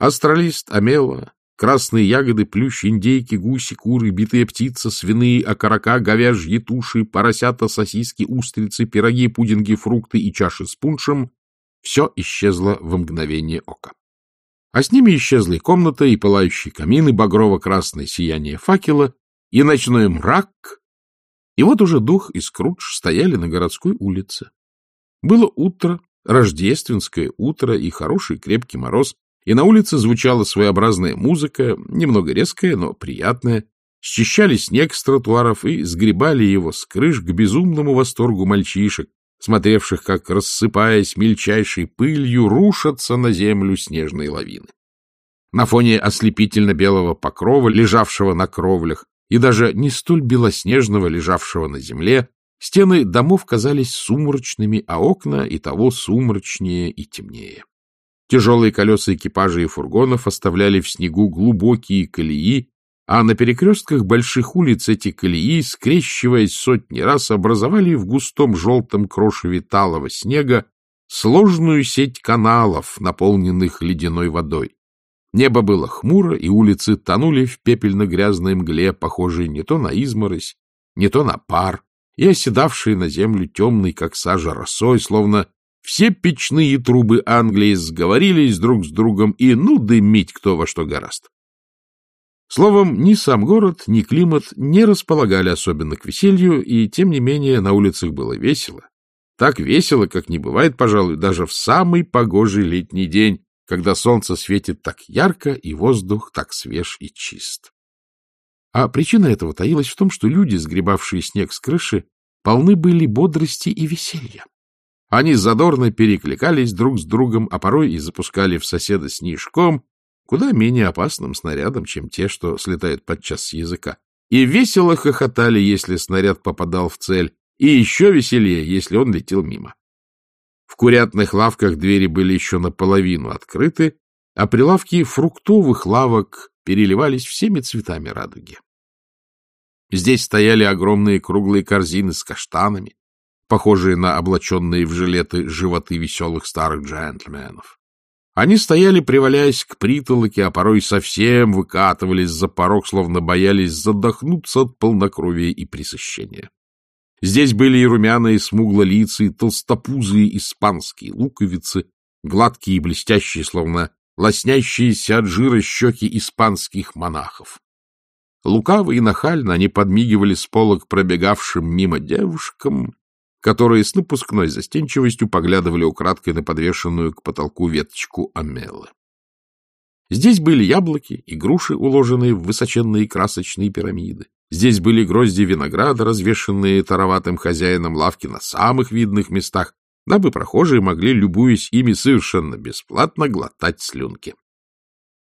Астралист, амела, красные ягоды, плющ, индейки, гуси, куры, битые птицы, свиные, окорока, говяжьи туши, поросята, сосиски, устрицы, пироги, пудинги, фрукты и чаши с пуншем — все исчезло в мгновение ока. А с ними исчезла и комната, и пылающий камин, и багрово-красное сияние факела, и ночной мрак. И вот уже дух и Скрудж стояли на городской улице. Было утро, рождественское утро и хороший крепкий мороз, и на улице звучала своеобразная музыка, немного резкая, но приятная. Счищали снег с тротуаров и сгребали его с крыш к безумному восторгу мальчишек, смотревших, как, рассыпаясь мельчайшей пылью, рушатся на землю снежные лавины. На фоне ослепительно-белого покрова, лежавшего на кровлях, и даже не столь белоснежного, лежавшего на земле, стены домов казались сумрачными, а окна и того сумрачнее и темнее. Тяжелые колеса экипажей и фургонов оставляли в снегу глубокие колеи, а на перекрестках больших улиц эти колеи, скрещиваясь сотни раз, образовали в густом желтом крошеве талого снега сложную сеть каналов, наполненных ледяной водой. Небо было хмуро, и улицы тонули в пепельно-грязной мгле, похожей не то на изморозь, не то на пар, и оседавшие на землю темной, как сажа, росой, словно все печные трубы Англии сговорились друг с другом и ну дымить кто во что гораст. Словом, ни сам город, ни климат не располагали особенно к веселью, и, тем не менее, на улицах было весело. Так весело, как не бывает, пожалуй, даже в самый погожий летний день, когда солнце светит так ярко и воздух так свеж и чист. А причина этого таилась в том, что люди, сгребавшие снег с крыши, полны были бодрости и веселья. Они задорно перекликались друг с другом, а порой и запускали в соседа снежком, куда менее опасным снарядом, чем те, что слетают подчас с языка. И весело хохотали, если снаряд попадал в цель, и еще веселее, если он летел мимо. В курятных лавках двери были еще наполовину открыты, а прилавки фруктовых лавок переливались всеми цветами радуги. Здесь стояли огромные круглые корзины с каштанами, похожие на облаченные в жилеты животы веселых старых джентльменов. Они стояли, приваляясь к притолоке, а порой совсем выкатывались за порог, словно боялись задохнуться от полнокровия и пресыщения. Здесь были и румяные смуглолицые, толстопузые испанские луковицы, гладкие и блестящие, словно лоснящиеся от жира щеки испанских монахов. Лукаво и нахально они подмигивали с полок пробегавшим мимо девушкам которые с напускной застенчивостью поглядывали украдкой на подвешенную к потолку веточку амелы. Здесь были яблоки и груши, уложенные в высоченные красочные пирамиды. Здесь были грозди винограда, развешенные тароватым хозяином лавки на самых видных местах, дабы прохожие могли, любуясь ими совершенно бесплатно, глотать слюнки.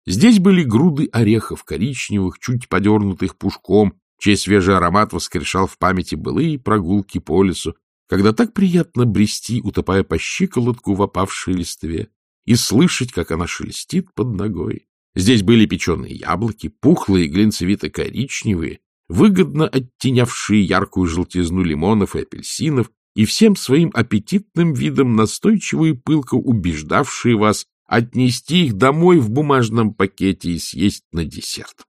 Здесь были груды орехов коричневых, чуть подернутых пушком, чей свежий аромат воскрешал в памяти былые прогулки по лесу, когда так приятно брести, утопая по щиколотку в опавшей листве, и слышать, как она шелестит под ногой. Здесь были печеные яблоки, пухлые, глинцевито-коричневые, выгодно оттенявшие яркую желтизну лимонов и апельсинов, и всем своим аппетитным видом настойчиво и пылко убеждавшие вас отнести их домой в бумажном пакете и съесть на десерт.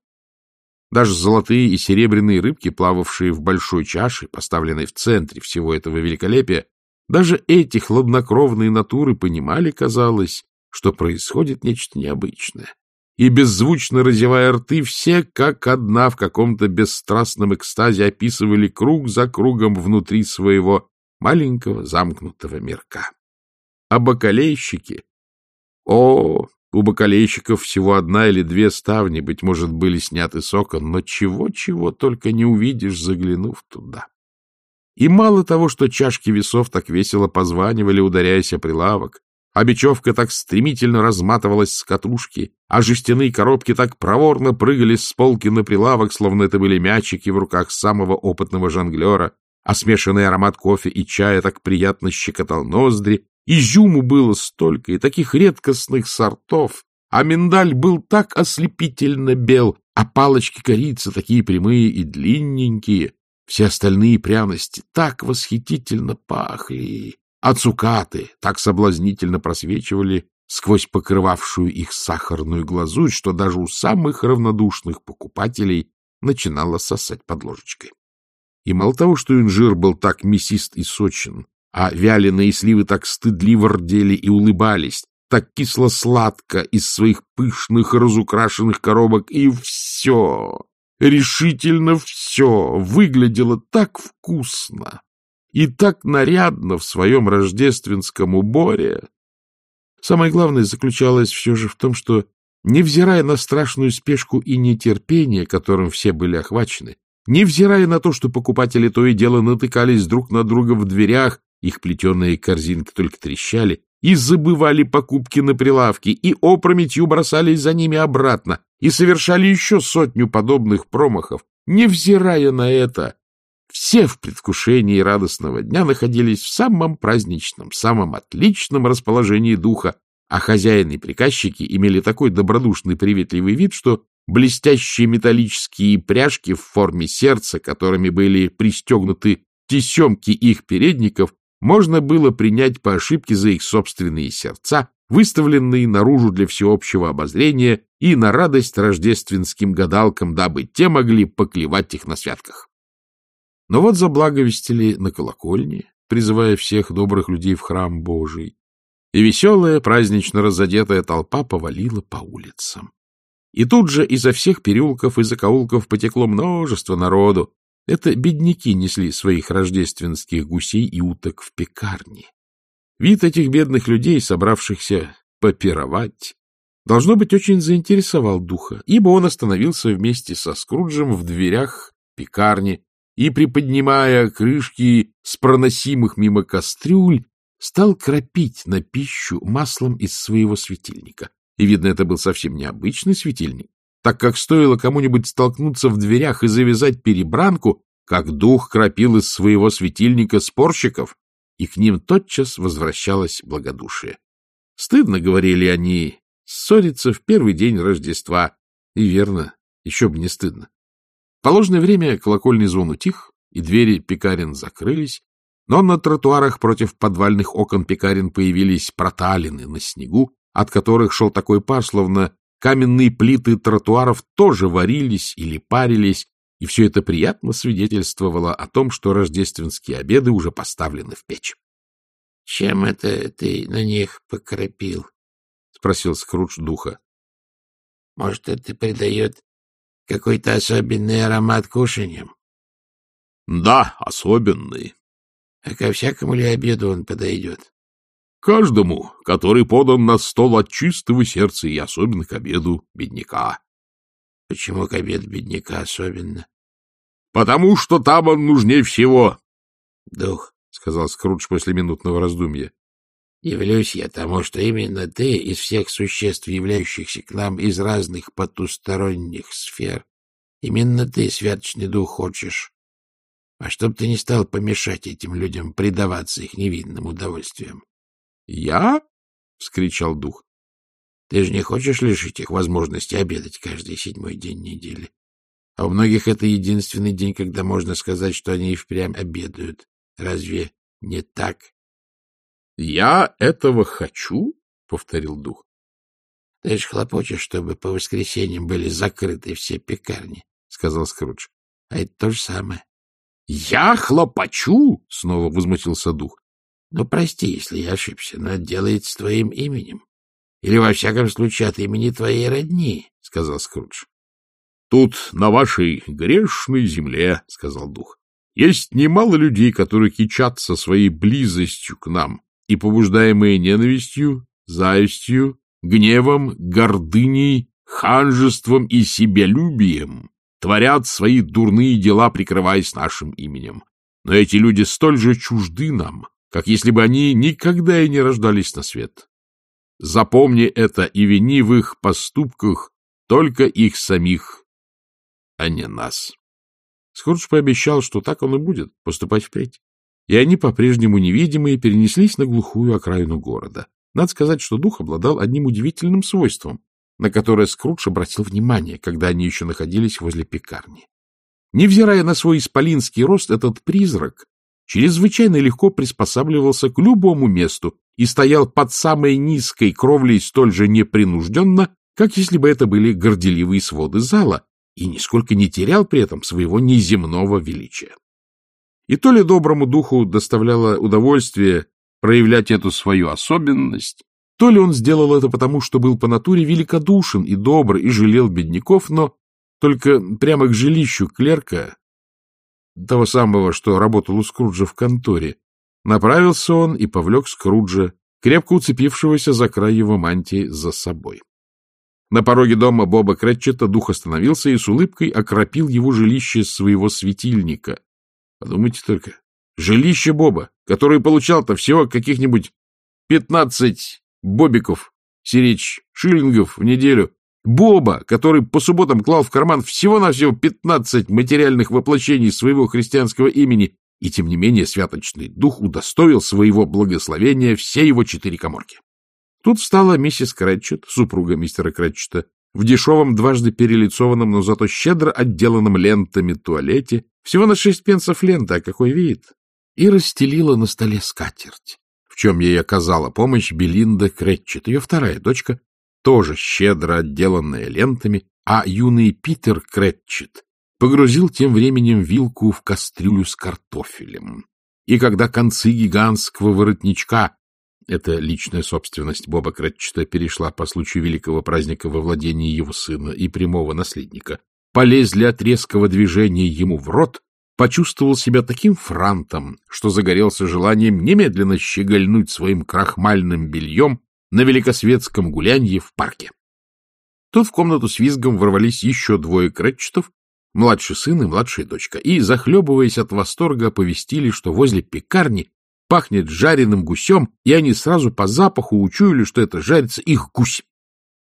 Даже золотые и серебряные рыбки, плававшие в большой чаше, поставленной в центре всего этого великолепия, даже эти хладнокровные натуры понимали, казалось, что происходит нечто необычное. И, беззвучно разевая рты, все как одна в каком-то бесстрастном экстазе описывали круг за кругом внутри своего маленького замкнутого мирка. А бакалейщики... О, у бокалейщиков всего одна или две ставни, быть может, были сняты с окон, но чего-чего только не увидишь, заглянув туда. И мало того, что чашки весов так весело позванивали, ударяясь о прилавок, а бечевка так стремительно разматывалась с катушки, а жестяные коробки так проворно прыгали с полки на прилавок, словно это были мячики в руках самого опытного жонглера, а смешанный аромат кофе и чая так приятно щекотал ноздри, Изюму было столько и таких редкостных сортов, а миндаль был так ослепительно бел, а палочки корицы такие прямые и длинненькие. Все остальные пряности так восхитительно пахли, а цукаты так соблазнительно просвечивали сквозь покрывавшую их сахарную глазурь, что даже у самых равнодушных покупателей начинало сосать под ложечкой. И мало того, что инжир был так мясист и сочен, а вяленые сливы так стыдливо рдели и улыбались, так кисло-сладко из своих пышных разукрашенных коробок, и все, решительно все выглядело так вкусно и так нарядно в своем рождественском уборе. Самое главное заключалось все же в том, что, невзирая на страшную спешку и нетерпение, которым все были охвачены, невзирая на то, что покупатели то и дело натыкались друг на друга в дверях, их плетеные корзинки только трещали, и забывали покупки на прилавке, и опрометью бросались за ними обратно, и совершали еще сотню подобных промахов. Невзирая на это, все в предвкушении радостного дня находились в самом праздничном, самом отличном расположении духа, а хозяин и приказчики имели такой добродушный приветливый вид, что блестящие металлические пряжки в форме сердца, которыми были пристегнуты тесемки их передников, можно было принять по ошибке за их собственные сердца, выставленные наружу для всеобщего обозрения и на радость рождественским гадалкам, дабы те могли поклевать их на святках. Но вот заблаговестили на колокольне, призывая всех добрых людей в храм Божий, и веселая, празднично разодетая толпа повалила по улицам. И тут же изо всех переулков и закоулков потекло множество народу, это бедняки несли своих рождественских гусей и уток в пекарни. Вид этих бедных людей, собравшихся попировать, должно быть, очень заинтересовал духа, ибо он остановился вместе со Скруджем в дверях пекарни и, приподнимая крышки с проносимых мимо кастрюль, стал кропить на пищу маслом из своего светильника. И, видно, это был совсем необычный светильник, так как стоило кому-нибудь столкнуться в дверях и завязать перебранку, как дух кропил из своего светильника спорщиков, и к ним тотчас возвращалось благодушие. Стыдно, говорили они, ссориться в первый день Рождества. И верно, еще бы не стыдно. В положенное время колокольный звон утих, и двери пекарен закрылись, но на тротуарах против подвальных окон пекарен появились проталины на снегу, от которых шел такой пар, словно Каменные плиты тротуаров тоже варились или парились, и все это приятно свидетельствовало о том, что рождественские обеды уже поставлены в печь. — Чем это ты на них покропил? — спросил Скрудж духа. — Может, это придает какой-то особенный аромат кушаньям? — Да, особенный. — А ко всякому ли обеду он подойдет? Каждому, который подан на стол от чистого сердца и особенно к обеду бедняка. — Почему к обеду бедняка особенно? — Потому что там он нужнее всего. — Дух, — сказал Скрудж после минутного раздумья. — Явлюсь я тому, что именно ты из всех существ, являющихся к нам из разных потусторонних сфер, именно ты, святочный дух, хочешь. А чтоб ты не стал помешать этим людям предаваться их невинным удовольствиям. «Я?» — вскричал дух. «Ты же не хочешь лишить их возможности обедать каждый седьмой день недели? А у многих это единственный день, когда можно сказать, что они и впрямь обедают. Разве не так?» «Я этого хочу?» — повторил дух. — Ты же хлопочешь, чтобы по воскресеньям были закрыты все пекарни, — сказал Скрудж. — А это то же самое. — Я хлопочу? — снова возмутился дух. Ну, прости, если я ошибся, но это делается твоим именем. Или, во всяком случае, от имени твоей родни, — сказал Скрудж. — Тут, на вашей грешной земле, — сказал дух, — есть немало людей, которые кичатся своей близостью к нам и, побуждаемые ненавистью, завистью, гневом, гордыней, ханжеством и себялюбием, творят свои дурные дела, прикрываясь нашим именем. Но эти люди столь же чужды нам, как если бы они никогда и не рождались на свет. Запомни это и вини в их поступках только их самих, а не нас. Скрудж пообещал, что так он и будет поступать впредь. И они, по-прежнему невидимые, перенеслись на глухую окраину города. Надо сказать, что дух обладал одним удивительным свойством, на которое Скрудж обратил внимание, когда они еще находились возле пекарни. Невзирая на свой исполинский рост, этот призрак чрезвычайно легко приспосабливался к любому месту и стоял под самой низкой кровлей столь же непринужденно, как если бы это были горделивые своды зала, и нисколько не терял при этом своего неземного величия. И то ли доброму духу доставляло удовольствие проявлять эту свою особенность, то ли он сделал это потому, что был по натуре великодушен и добр и жалел бедняков, но только прямо к жилищу клерка, того самого, что работал у Скруджа в конторе, направился он и повлек Скруджа, крепко уцепившегося за край его мантии, за собой. На пороге дома Боба Кретчета дух остановился и с улыбкой окропил его жилище своего светильника. Подумайте только, жилище Боба, который получал-то всего каких-нибудь пятнадцать бобиков, сиречь, шиллингов в неделю. Боба, который по субботам клал в карман всего-навсего пятнадцать материальных воплощений своего христианского имени, и тем не менее святочный дух удостоил своего благословения все его четыре коморки. Тут встала миссис Крэтчет, супруга мистера Крэтчета, в дешевом, дважды перелицованном, но зато щедро отделанном лентами туалете, всего на шесть пенсов лента, а какой вид, и расстелила на столе скатерть чем ей оказала помощь Белинда Кретчет, ее вторая дочка, тоже щедро отделанная лентами, а юный Питер Кретчет погрузил тем временем вилку в кастрюлю с картофелем. И когда концы гигантского воротничка, эта личная собственность Боба Кретчета перешла по случаю великого праздника во владении его сына и прямого наследника, полезли от резкого движения ему в рот, почувствовал себя таким франтом, что загорелся желанием немедленно щегольнуть своим крахмальным бельем на великосветском гулянье в парке. Тут в комнату с визгом ворвались еще двое крэтчетов, младший сын и младшая дочка, и, захлебываясь от восторга, оповестили, что возле пекарни пахнет жареным гусем, и они сразу по запаху учуяли, что это жарится их гусь.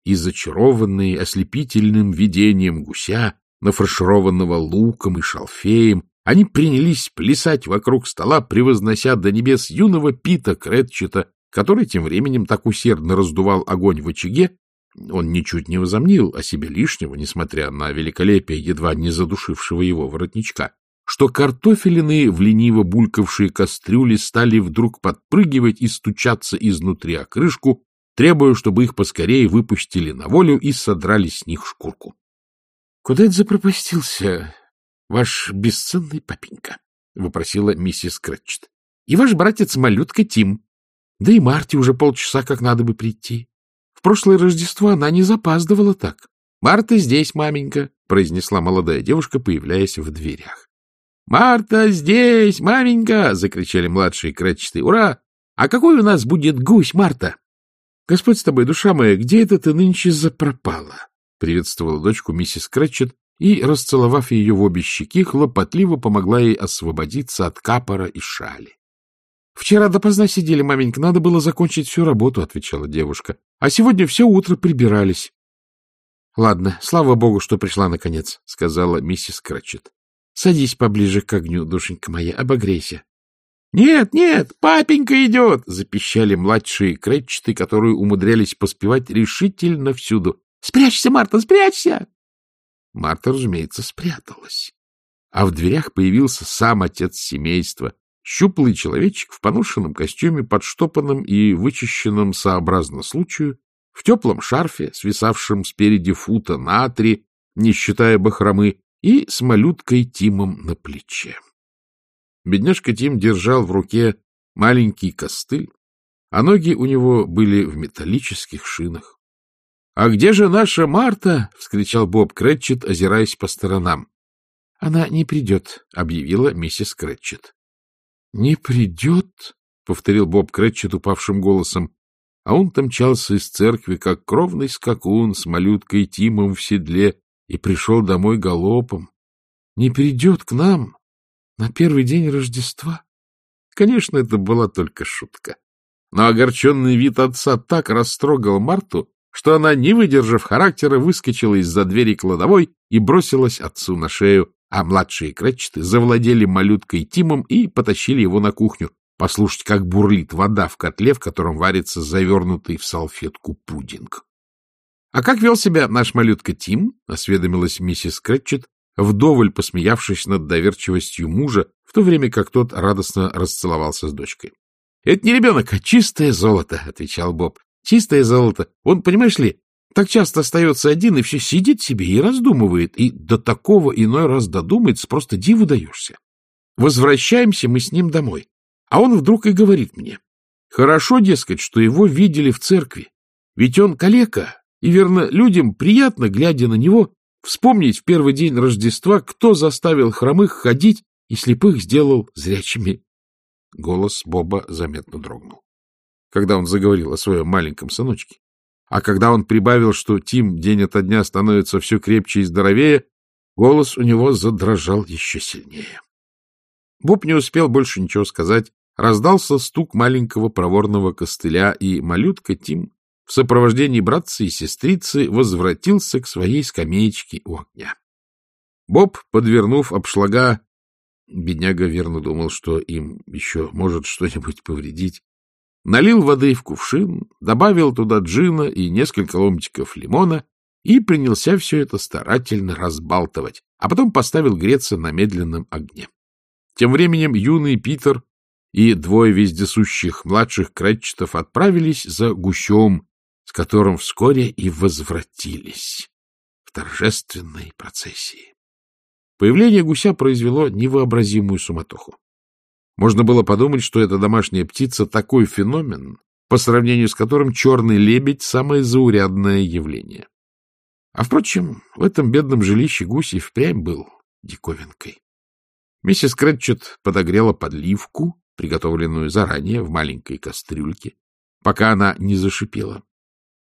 И зачарованные ослепительным видением гуся, нафаршированного луком и шалфеем, они принялись плясать вокруг стола, превознося до небес юного Пита Кретчета, который тем временем так усердно раздувал огонь в очаге, он ничуть не возомнил о себе лишнего, несмотря на великолепие едва не задушившего его воротничка, что картофелины в лениво булькавшие кастрюли стали вдруг подпрыгивать и стучаться изнутри о крышку, требуя, чтобы их поскорее выпустили на волю и содрали с них шкурку. — Куда это запропастился ваш бесценный папенька? — вопросила миссис Крэтчет. — И ваш братец-малютка Тим. Да и Марти уже полчаса как надо бы прийти. В прошлое Рождество она не запаздывала так. — Марта здесь, маменька, — произнесла молодая девушка, появляясь в дверях. — Марта здесь, маменька! — закричали младшие Крэтчеты. — Ура! А какой у нас будет гусь, Марта? — Господь с тобой, душа моя, где это ты нынче запропала? — приветствовала дочку миссис Крэтчет и, расцеловав ее в обе щеки, хлопотливо помогла ей освободиться от капора и шали. — Вчера допоздна сидели, маменька, надо было закончить всю работу, — отвечала девушка. — А сегодня все утро прибирались. — Ладно, слава богу, что пришла наконец, — сказала миссис Крэтчет. — Садись поближе к огню, душенька моя, обогрейся. — Нет, нет, папенька идет! — запищали младшие Крэтчеты, которые умудрялись поспевать решительно всюду. — Спрячься, Марта, спрячься! Марта, разумеется, спряталась. А в дверях появился сам отец семейства, щуплый человечек в поношенном костюме, подштопанном и вычищенном сообразно случаю, в теплом шарфе, свисавшем спереди фута на три, не считая бахромы, и с малюткой Тимом на плече. Бедняжка Тим держал в руке маленький костыль, а ноги у него были в металлических шинах. — А где же наша Марта? — вскричал Боб Кретчет, озираясь по сторонам. — Она не придет, — объявила миссис Кретчет. — Не придет? — повторил Боб Кретчет упавшим голосом. А он-то мчался из церкви, как кровный скакун с малюткой Тимом в седле, и пришел домой галопом. Не придет к нам на первый день Рождества? Конечно, это была только шутка. Но огорченный вид отца так растрогал Марту, что она, не выдержав характера, выскочила из-за двери кладовой и бросилась отцу на шею, а младшие Кретчеты завладели малюткой Тимом и потащили его на кухню, послушать, как бурлит вода в котле, в котором варится завернутый в салфетку пудинг. — А как вел себя наш малютка Тим? — осведомилась миссис Кретчет, вдоволь посмеявшись над доверчивостью мужа, в то время как тот радостно расцеловался с дочкой. — Это не ребенок, а чистое золото, — отвечал Боб. — Чистое золото. Он, понимаешь ли, так часто остается один и все сидит себе и раздумывает, и до такого иной раз додумается, просто диву даешься. Возвращаемся мы с ним домой. А он вдруг и говорит мне. Хорошо, дескать, что его видели в церкви. Ведь он калека, и, верно, людям приятно, глядя на него, вспомнить в первый день Рождества, кто заставил хромых ходить и слепых сделал зрячими. Голос Боба заметно дрогнул, когда он заговорил о своем маленьком сыночке. А когда он прибавил, что Тим день ото дня становится все крепче и здоровее, голос у него задрожал еще сильнее. Боб не успел больше ничего сказать. Раздался стук маленького проворного костыля, и малютка Тим в сопровождении братца и сестрицы возвратился к своей скамеечке у огня. Боб, подвернув обшлага, бедняга верно думал, что им еще может что-нибудь повредить, налил воды в кувшин, добавил туда джина и несколько ломтиков лимона и принялся все это старательно разбалтывать, а потом поставил греться на медленном огне. Тем временем юный Питер и двое вездесущих младших Крэтчетов отправились за гусем, с которым вскоре и возвратились в торжественной процессии. Появление гуся произвело невообразимую суматоху. Можно было подумать, что эта домашняя птица — такой феномен, по сравнению с которым черный лебедь — самое заурядное явление. А, впрочем, в этом бедном жилище гусь и впрямь был диковинкой. Миссис Крэтчет подогрела подливку, приготовленную заранее в маленькой кастрюльке, пока она не зашипела.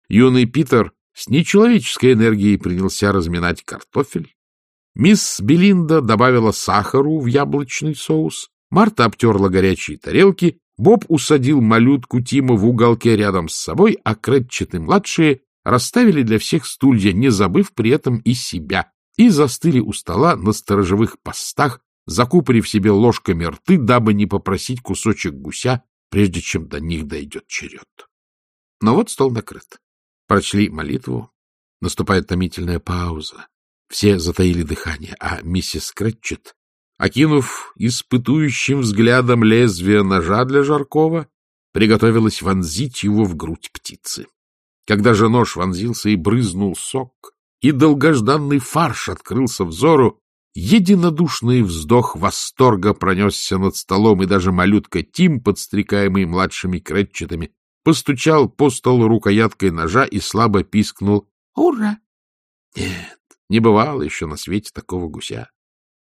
Юный Питер с нечеловеческой энергией принялся разминать картофель. Мисс Белинда добавила сахару в яблочный соус, Марта обтерла горячие тарелки, Боб усадил малютку Тима в уголке рядом с собой, а Крэтчет и младшие расставили для всех стулья, не забыв при этом и себя, и застыли у стола на сторожевых постах, закупорив себе ложками рты, дабы не попросить кусочек гуся, прежде чем до них дойдет черед. Но вот стол накрыт. Прочли молитву. Наступает томительная пауза. Все затаили дыхание, а миссис Крэтчет окинув испытующим взглядом лезвие ножа для Жаркова, приготовилась вонзить его в грудь птицы. Когда же нож вонзился и брызнул сок, и долгожданный фарш открылся взору, единодушный вздох восторга пронесся над столом, и даже малютка Тим, подстрекаемый младшими кретчетами, постучал по столу рукояткой ножа и слабо пискнул «Ура!». Нет, не бывало еще на свете такого гуся.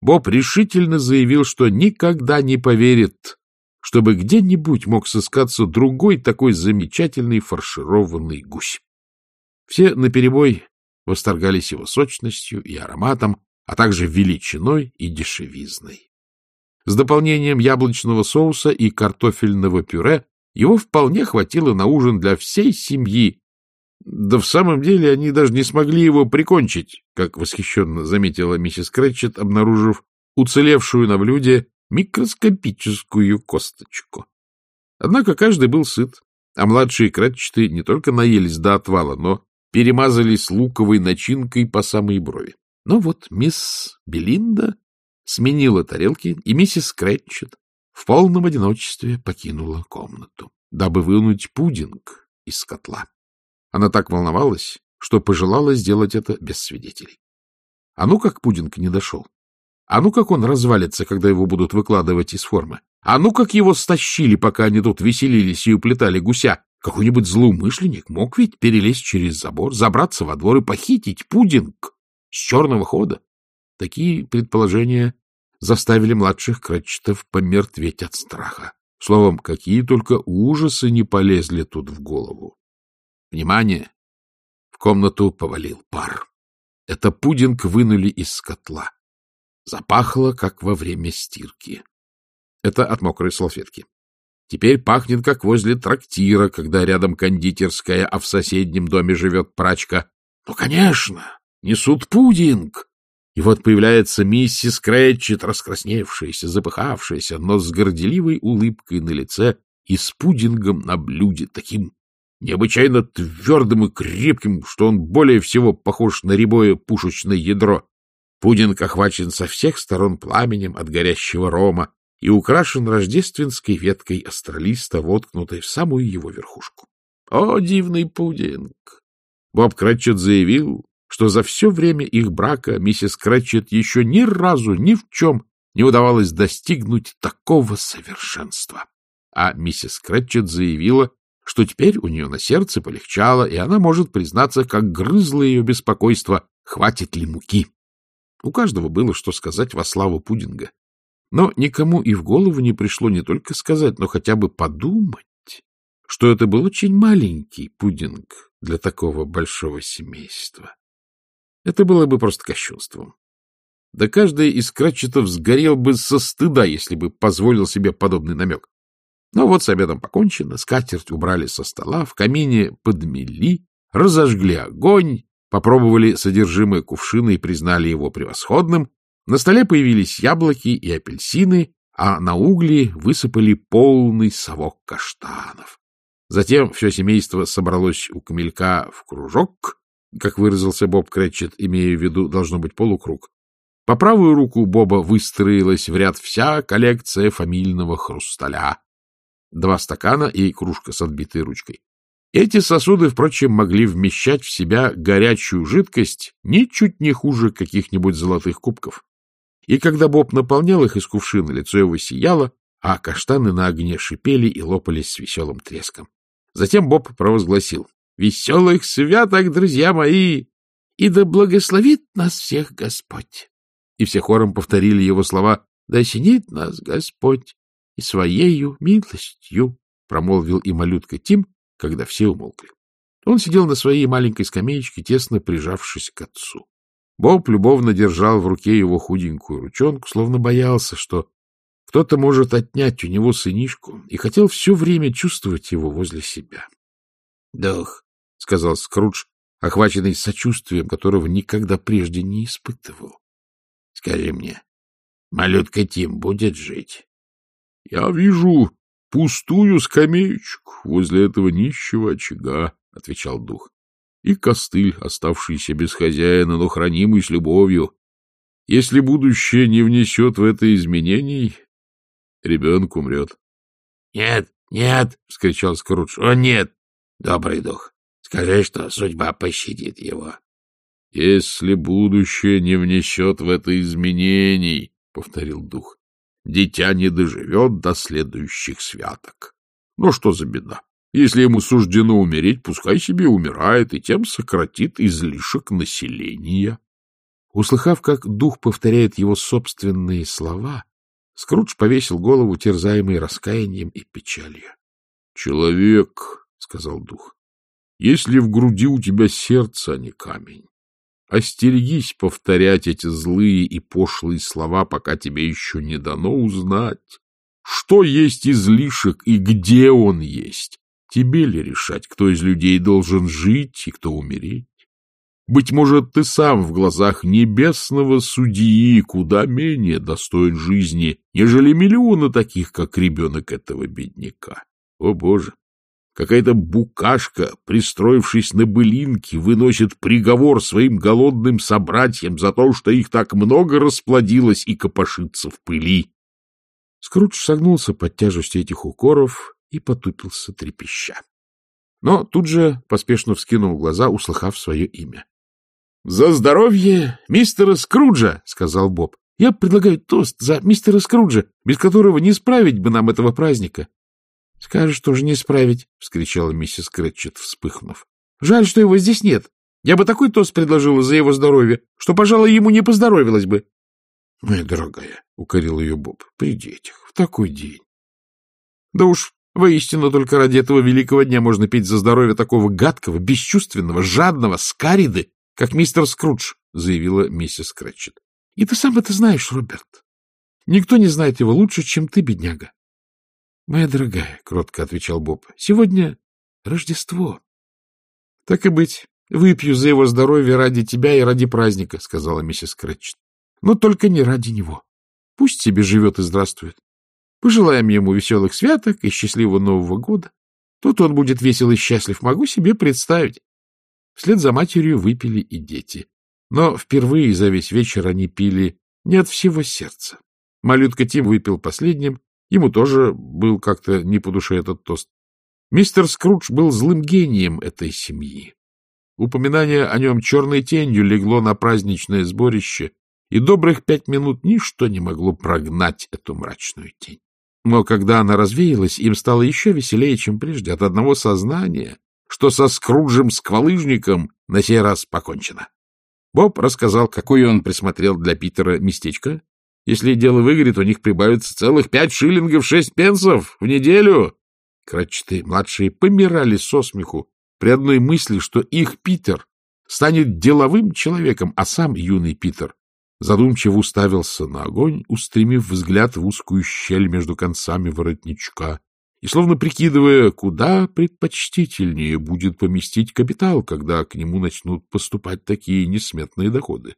Боб решительно заявил, что никогда не поверит, чтобы где-нибудь мог сыскаться другой такой замечательный фаршированный гусь. Все наперебой восторгались его сочностью и ароматом, а также величиной и дешевизной. С дополнением яблочного соуса и картофельного пюре его вполне хватило на ужин для всей семьи. Да в самом деле они даже не смогли его прикончить, как восхищенно заметила миссис Крэтчет, обнаружив уцелевшую на блюде микроскопическую косточку. Однако каждый был сыт, а младшие Крэтчеты не только наелись до отвала, но перемазались луковой начинкой по самой брови. Но вот мисс Белинда сменила тарелки, и миссис Крэтчет в полном одиночестве покинула комнату, дабы вынуть пудинг из котла. Она так волновалась, что пожелала сделать это без свидетелей. А ну как пудинг не дошел? А ну как он развалится, когда его будут выкладывать из формы? А ну как его стащили, пока они тут веселились и уплетали гуся? Какой-нибудь злоумышленник мог ведь перелезть через забор, забраться во двор и похитить пудинг с черного хода. Такие предположения заставили младших Кратчетов помертветь от страха. Словом, какие только ужасы не полезли тут в голову. Внимание! В комнату повалил пар. Это пудинг вынули из котла. Запахло, как во время стирки. Это от мокрой салфетки. Теперь пахнет, как возле трактира, когда рядом кондитерская, а в соседнем доме живет прачка. Ну, конечно, несут пудинг. И вот появляется миссис Крэтчет, раскрасневшаяся, запыхавшаяся, но с горделивой улыбкой на лице и с пудингом на блюде, таким необычайно твердым и крепким, что он более всего похож на рябое пушечное ядро. Пудинг охвачен со всех сторон пламенем от горящего рома, и украшен рождественской веткой астролиста, воткнутой в самую его верхушку. О, дивный пудинг! Боб Кратчет заявил, что за все время их брака миссис Кратчет еще ни разу ни в чем не удавалось достигнуть такого совершенства. А миссис Кратчет заявила, что теперь у нее на сердце полегчало, и она может признаться, как грызло ее беспокойство, хватит ли муки. У каждого было что сказать во славу пудинга. Но никому и в голову не пришло не только сказать, но хотя бы подумать, что это был очень маленький пудинг для такого большого семейства. Это было бы просто кощунством. Да каждый из Кратчетов сгорел бы со стыда, если бы позволил себе подобный намек. Но вот с обедом покончено, скатерть убрали со стола, в камине подмели, разожгли огонь, попробовали содержимое кувшина и признали его превосходным, на столе появились яблоки и апельсины, а на угли высыпали полный совок каштанов. Затем все семейство собралось у камелька в кружок, как выразился Боб Крэтчет, имея в виду, должно быть полукруг. По правую руку Боба выстроилась в ряд вся коллекция фамильного хрусталя. Два стакана и кружка с отбитой ручкой. Эти сосуды, впрочем, могли вмещать в себя горячую жидкость ничуть не хуже каких-нибудь золотых кубков. И когда Боб наполнял их из кувшина, лицо его сияло, а каштаны на огне шипели и лопались с веселым треском. Затем Боб провозгласил. — Веселых святок, друзья мои! И да благословит нас всех Господь! И все хором повторили его слова. — Да осенит нас Господь и своею милостью! — промолвил и малютка Тим, когда все умолкли. Он сидел на своей маленькой скамеечке, тесно прижавшись к отцу. Боб любовно держал в руке его худенькую ручонку, словно боялся, что кто-то может отнять у него сынишку, и хотел все время чувствовать его возле себя. — Дух, — сказал Скрудж, охваченный сочувствием, которого никогда прежде не испытывал. — Скажи мне, малютка Тим будет жить? — Я вижу пустую скамеечку возле этого нищего очага, — отвечал дух и костыль, оставшийся без хозяина, но хранимый с любовью. Если будущее не внесет в это изменений, ребенок умрет. — Нет, нет, — вскричал Скрудж. — О, нет, добрый дух, скажи, что судьба пощадит его. — Если будущее не внесет в это изменений, — повторил дух, — дитя не доживет до следующих святок. Ну что за беда? Если ему суждено умереть, пускай себе умирает, и тем сократит излишек населения. Услыхав, как дух повторяет его собственные слова, Скрудж повесил голову, терзаемый раскаянием и печалью. — Человек, — сказал дух, — если в груди у тебя сердце, а не камень, остерегись повторять эти злые и пошлые слова, пока тебе еще не дано узнать, что есть излишек и где он есть, Тебе ли решать, кто из людей должен жить и кто умереть? Быть может, ты сам в глазах небесного судьи куда менее достоин жизни, нежели миллионы таких, как ребенок этого бедняка. О, Боже! Какая-то букашка, пристроившись на былинке, выносит приговор своим голодным собратьям за то, что их так много расплодилось и копошится в пыли. Скрудж согнулся под тяжестью этих укоров и потупился трепеща. Но тут же поспешно вскинул глаза, услыхав свое имя. — За здоровье мистера Скруджа! — сказал Боб. — Я предлагаю тост за мистера Скруджа, без которого не справить бы нам этого праздника. — Скажешь, тоже не справить! — вскричала миссис Крэтчет, вспыхнув. — Жаль, что его здесь нет. Я бы такой тост предложила за его здоровье, что, пожалуй, ему не поздоровилось бы. — Моя дорогая, — укорил ее Боб, — при детях, в такой день. — Да уж Воистину, только ради этого великого дня можно петь за здоровье такого гадкого, бесчувственного, жадного, скариды, как мистер Скрудж, — заявила миссис Крэтчет. — И ты сам это знаешь, Роберт. Никто не знает его лучше, чем ты, бедняга. — Моя дорогая, — кротко отвечал Боб, — сегодня Рождество. — Так и быть, выпью за его здоровье ради тебя и ради праздника, — сказала миссис Крэтчет. — Но только не ради него. Пусть себе живет и здравствует. Пожелаем ему веселых святок и счастливого Нового года. Тут он будет весел и счастлив, могу себе представить. Вслед за матерью выпили и дети. Но впервые за весь вечер они пили не от всего сердца. Малютка Тим выпил последним, ему тоже был как-то не по душе этот тост. Мистер Скрудж был злым гением этой семьи. Упоминание о нем черной тенью легло на праздничное сборище, и добрых пять минут ничто не могло прогнать эту мрачную тень. Но когда она развеялась, им стало еще веселее, чем прежде, от одного сознания, что со Скруджем-сквалыжником на сей раз покончено. Боб рассказал, какое он присмотрел для Питера местечко. Если дело выгорит, у них прибавится целых пять шиллингов шесть пенсов в неделю. Кратчатые младшие помирали со смеху при одной мысли, что их Питер станет деловым человеком, а сам юный Питер задумчиво уставился на огонь, устремив взгляд в узкую щель между концами воротничка и словно прикидывая, куда предпочтительнее будет поместить капитал, когда к нему начнут поступать такие несметные доходы.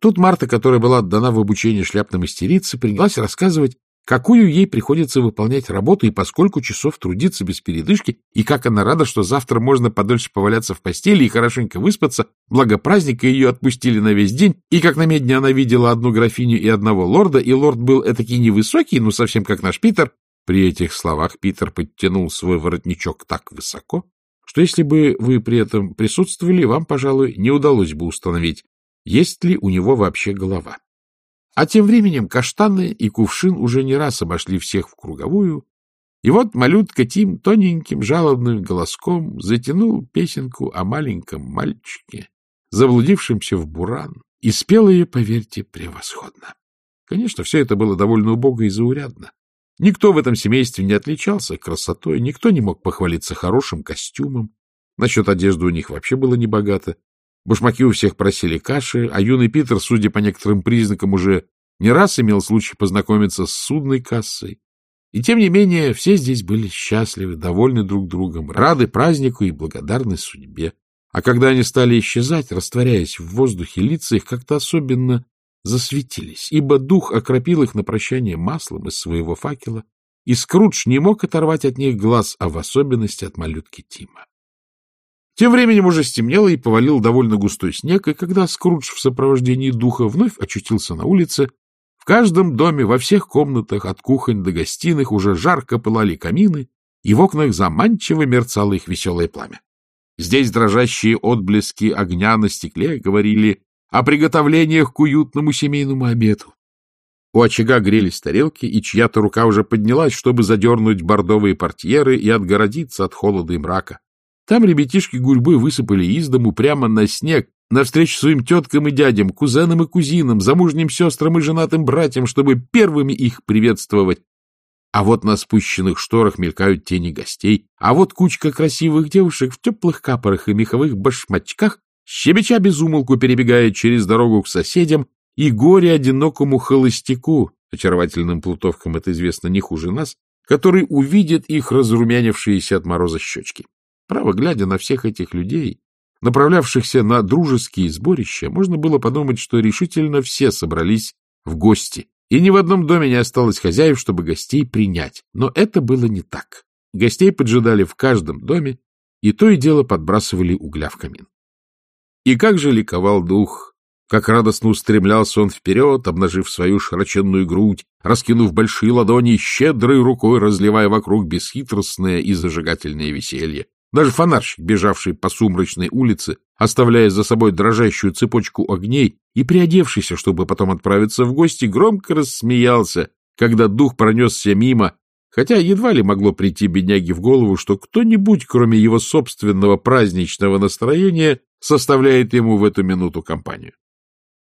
Тут Марта, которая была отдана в обучение шляпной мастерице, принялась рассказывать, какую ей приходится выполнять работу и поскольку часов трудиться без передышки, и как она рада, что завтра можно подольше поваляться в постели и хорошенько выспаться, благо праздника ее отпустили на весь день, и как на медне она видела одну графиню и одного лорда, и лорд был этакий невысокий, ну совсем как наш Питер. При этих словах Питер подтянул свой воротничок так высоко, что если бы вы при этом присутствовали, вам, пожалуй, не удалось бы установить, есть ли у него вообще голова. А тем временем каштаны и кувшин уже не раз обошли всех в круговую, и вот малютка Тим тоненьким жалобным голоском затянул песенку о маленьком мальчике, заблудившемся в буран, и спел ее, поверьте, превосходно. Конечно, все это было довольно убого и заурядно. Никто в этом семействе не отличался красотой, никто не мог похвалиться хорошим костюмом. Насчет одежды у них вообще было небогато. Башмаки у всех просили каши, а юный Питер, судя по некоторым признакам, уже не раз имел случай познакомиться с судной кассой. И тем не менее, все здесь были счастливы, довольны друг другом, рады празднику и благодарны судьбе. А когда они стали исчезать, растворяясь в воздухе, лица их как-то особенно засветились, ибо дух окропил их на прощание маслом из своего факела, и Скрудж не мог оторвать от них глаз, а в особенности от малютки Тима. Тем временем уже стемнело и повалил довольно густой снег, и когда Скрудж в сопровождении духа вновь очутился на улице, в каждом доме, во всех комнатах, от кухонь до гостиных, уже жарко пылали камины, и в окнах заманчиво мерцало их веселое пламя. Здесь дрожащие отблески огня на стекле говорили о приготовлениях к уютному семейному обеду. У очага грелись тарелки, и чья-то рука уже поднялась, чтобы задернуть бордовые портьеры и отгородиться от холода и мрака. Там ребятишки гурьбы высыпали из дому прямо на снег, навстречу своим теткам и дядям, кузенам и кузинам, замужним сестрам и женатым братьям, чтобы первыми их приветствовать. А вот на спущенных шторах мелькают тени гостей, а вот кучка красивых девушек в теплых капорах и меховых башмачках, щебеча безумолку перебегает через дорогу к соседям, и горе одинокому холостяку, очаровательным плутовкам это известно не хуже нас, который увидит их разрумянившиеся от мороза щечки. Право, глядя на всех этих людей, направлявшихся на дружеские сборища, можно было подумать, что решительно все собрались в гости, и ни в одном доме не осталось хозяев, чтобы гостей принять. Но это было не так. Гостей поджидали в каждом доме, и то и дело подбрасывали угля в камин. И как же ликовал дух, как радостно устремлялся он вперед, обнажив свою широченную грудь, раскинув большие ладони, щедрой рукой разливая вокруг бесхитростное и зажигательное веселье. Даже фонарщик, бежавший по сумрачной улице, оставляя за собой дрожащую цепочку огней и приодевшийся, чтобы потом отправиться в гости, громко рассмеялся, когда дух пронесся мимо, хотя едва ли могло прийти бедняге в голову, что кто-нибудь, кроме его собственного праздничного настроения, составляет ему в эту минуту компанию.